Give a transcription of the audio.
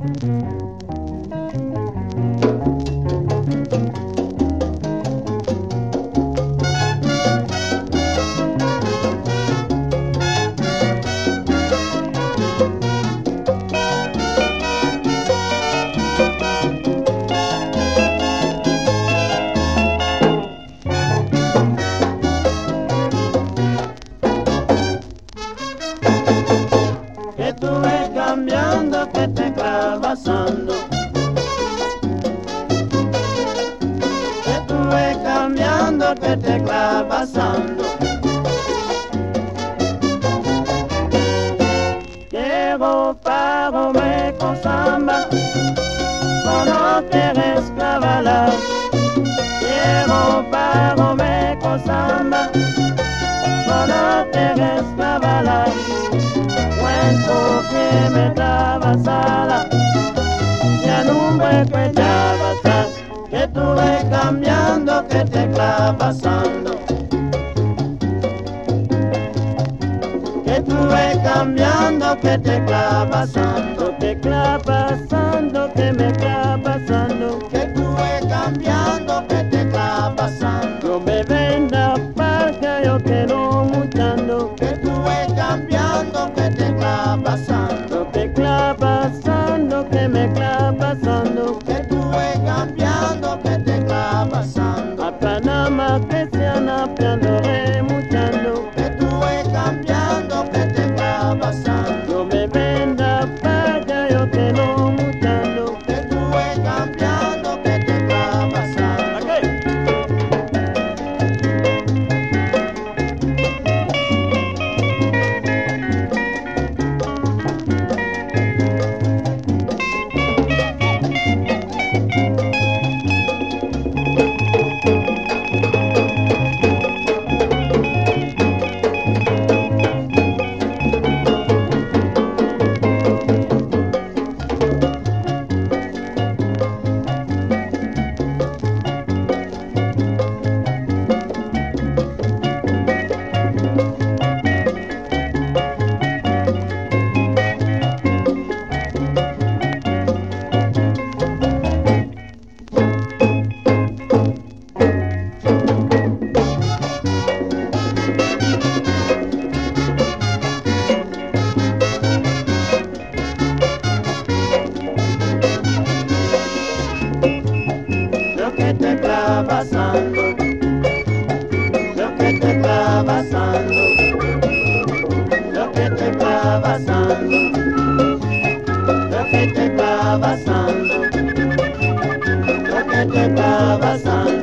Mm-hmm. Que tú cambiando, que te clavasando. Quiero pago me con samba, no quieres clavalar. Quiero pago me con samba, no quieres clavalar cuento que me cuidaba que tuve cambiando que te clavasando que tuve cambiando que te clavasando te clavasando está pasando, lo que te está pasando.